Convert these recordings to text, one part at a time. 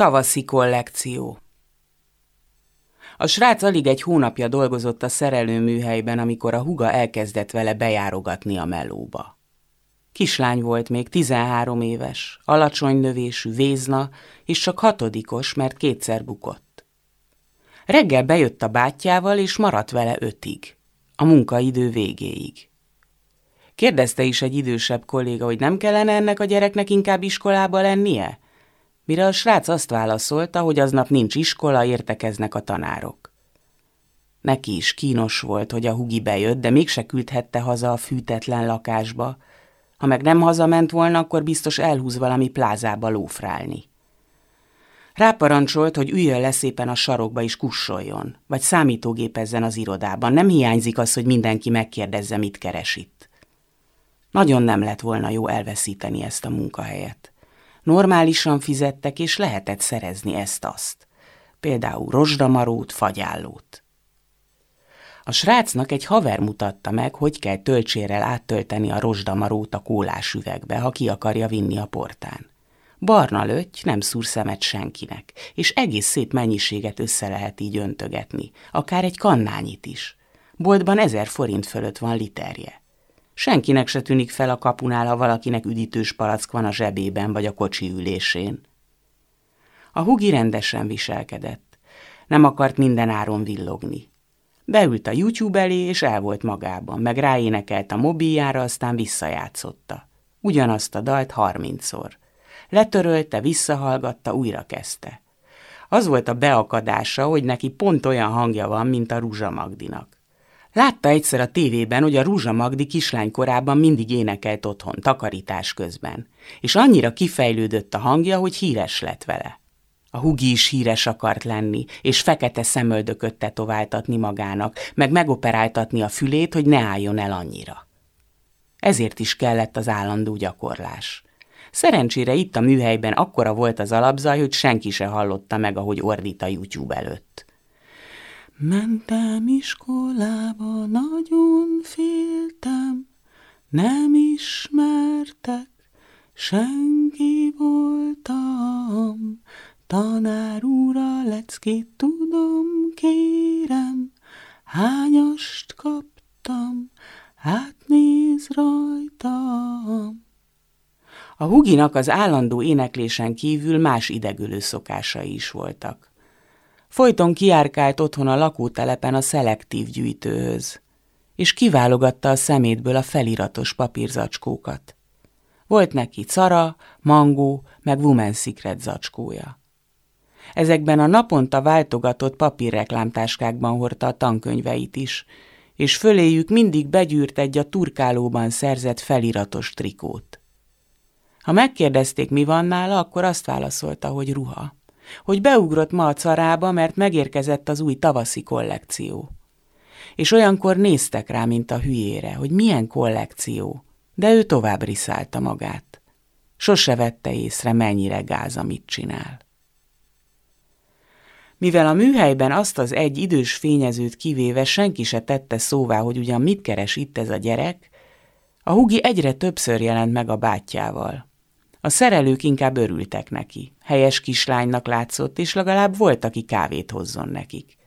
Tavaszi kollekció A srác alig egy hónapja dolgozott a szerelőműhelyben, amikor a huga elkezdett vele bejárogatni a melóba. Kislány volt még 13 éves, alacsony növésű, vézna, és csak hatodikos, mert kétszer bukott. Reggel bejött a bátyjával, és maradt vele ötig, a munkaidő végéig. Kérdezte is egy idősebb kolléga, hogy nem kellene ennek a gyereknek inkább iskolába lennie? Mire a srác azt válaszolta, hogy aznap nincs iskola, értekeznek a tanárok. Neki is kínos volt, hogy a hugi bejött, de mégse küldhette haza a fűtetlen lakásba. Ha meg nem hazament volna, akkor biztos elhúz valami plázába lófrálni. Ráparancsolt, hogy üljön le szépen a sarokba és kussoljon, vagy számítógépezzen az irodában. Nem hiányzik az, hogy mindenki megkérdezze, mit keres itt. Nagyon nem lett volna jó elveszíteni ezt a munkahelyet. Normálisan fizettek, és lehetett szerezni ezt-azt. Például rozsdamarót, fagyállót. A srácnak egy haver mutatta meg, hogy kell töltsérrel áttölteni a rozsdamarót a kólás üvegbe, ha ki akarja vinni a portán. Barna löty nem szúr szemet senkinek, és egész szép mennyiséget össze lehet így öntögetni, akár egy kannányit is. Boltban ezer forint fölött van literje. Senkinek se tűnik fel a kapunál, ha valakinek üdítős palack van a zsebében vagy a kocsi ülésén. A hugi rendesen viselkedett. Nem akart minden áron villogni. Beült a YouTube elé, és el volt magában, meg ráénekelt a mobiljára, aztán visszajátszotta. Ugyanazt a dalt harmincszor. Letörölte, visszahallgatta, újra kezdte. Az volt a beakadása, hogy neki pont olyan hangja van, mint a Rúzsa Magdinak. Látta egyszer a tévében, hogy a Rúzsa Magdi kislánykorában mindig énekelt otthon, takarítás közben, és annyira kifejlődött a hangja, hogy híres lett vele. A hugi is híres akart lenni, és fekete szemöldököt tetováltatni magának, meg megoperáltatni a fülét, hogy ne álljon el annyira. Ezért is kellett az állandó gyakorlás. Szerencsére itt a műhelyben akkora volt az alapzaj, hogy senki se hallotta meg, ahogy ordít a YouTube előtt. Mentem iskolába, nagyon féltem, nem ismertek, senki voltam. Tanár úra leckét tudom, kérem, hányast kaptam, hát néz rajtam. A huginak az állandó éneklésen kívül más idegülő szokásai is voltak. Folyton kiárkált otthon a lakótelepen a szelektív gyűjtőhöz, és kiválogatta a szemétből a feliratos papírzacskókat. Volt neki cara, mangó, meg Woman Secret zacskója. Ezekben a naponta váltogatott papírreklámtáskákban hordta a tankönyveit is, és föléjük mindig begyűrt egy a turkálóban szerzett feliratos trikót. Ha megkérdezték, mi van nála, akkor azt válaszolta, hogy ruha hogy beugrott ma a carába, mert megérkezett az új tavaszi kollekció. És olyankor néztek rá, mint a hülyére, hogy milyen kollekció, de ő tovább riszálta magát. Sose vette észre, mennyire gáz, amit csinál. Mivel a műhelyben azt az egy idős fényezőt kivéve senki se tette szóvá, hogy ugyan mit keres itt ez a gyerek, a hugi egyre többször jelent meg a bátyjával. A szerelők inkább örültek neki. Helyes kislánynak látszott, és legalább volt, aki kávét hozzon nekik.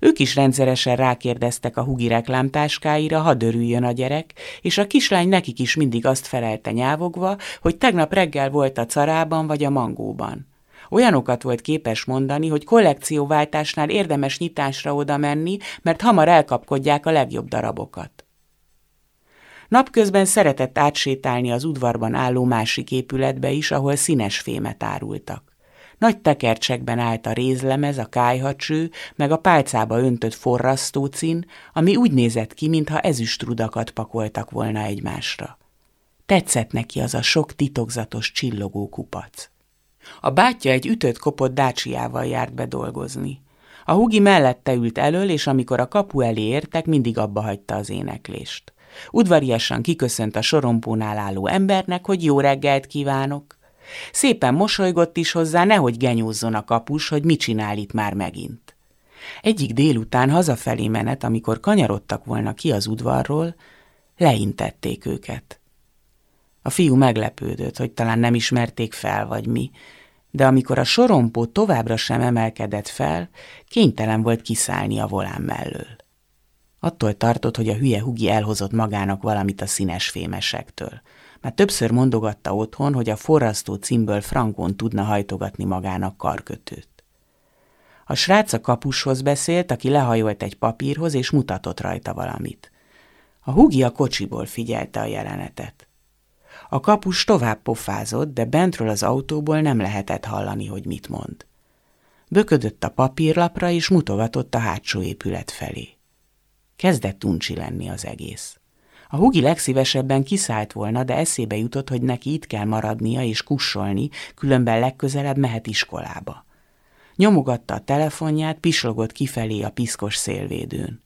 Ők is rendszeresen rákérdeztek a hugi reklámtáskáira, ha dörüljön a gyerek, és a kislány nekik is mindig azt felelte nyávogva, hogy tegnap reggel volt a carában vagy a mangóban. Olyanokat volt képes mondani, hogy kollekcióváltásnál érdemes nyitásra oda menni, mert hamar elkapkodják a legjobb darabokat. Napközben szeretett átsétálni az udvarban álló másik épületbe is, ahol színes fémet árultak. Nagy tekercsekben állt a rézlemez, a kájhacső, meg a pálcába öntött forrasztócin, ami úgy nézett ki, mintha ezüstrudakat pakoltak volna egymásra. Tetszett neki az a sok titokzatos csillogó kupac. A bátyja egy ütött kopott dácsiával járt be dolgozni. A hugi mellette ült elől, és amikor a kapu elé értek, mindig abba hagyta az éneklést. Udvariasan kiköszönt a sorompónál álló embernek, hogy jó reggelt kívánok. Szépen mosolygott is hozzá, nehogy genyózzon a kapus, hogy mit csinál itt már megint. Egyik délután hazafelé menet, amikor kanyarodtak volna ki az udvarról, leintették őket. A fiú meglepődött, hogy talán nem ismerték fel, vagy mi, de amikor a sorompó továbbra sem emelkedett fel, kénytelen volt kiszállni a volán mellől. Attól tartott, hogy a hülye Hugi elhozott magának valamit a színes fémesektől. Már többször mondogatta otthon, hogy a forrasztó címből frankon tudna hajtogatni magának karkötőt. A srác a kapushoz beszélt, aki lehajolt egy papírhoz, és mutatott rajta valamit. A Hugi a kocsiból figyelte a jelenetet. A kapus tovább pofázott, de bentről az autóból nem lehetett hallani, hogy mit mond. Böködött a papírlapra, és mutogatott a hátsó épület felé. Kezdett uncsi lenni az egész. A Hugi legszívesebben kiszállt volna, de eszébe jutott, hogy neki itt kell maradnia és kussolni, különben legközelebb mehet iskolába. Nyomogatta a telefonját, pislogott kifelé a piszkos szélvédőn.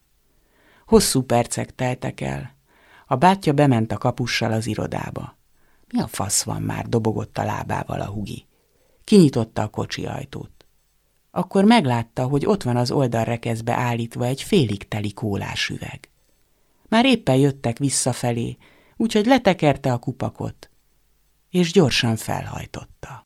Hosszú percek teltek el. A bátyja bement a kapussal az irodába. Mi a fasz van már, dobogott a lábával a hugi. Kinyitotta a kocsi ajtót. Akkor meglátta, hogy ott van az oldalrekeszbe állítva egy félig teli kólás üveg. Már éppen jöttek visszafelé, úgyhogy letekerte a kupakot, és gyorsan felhajtotta.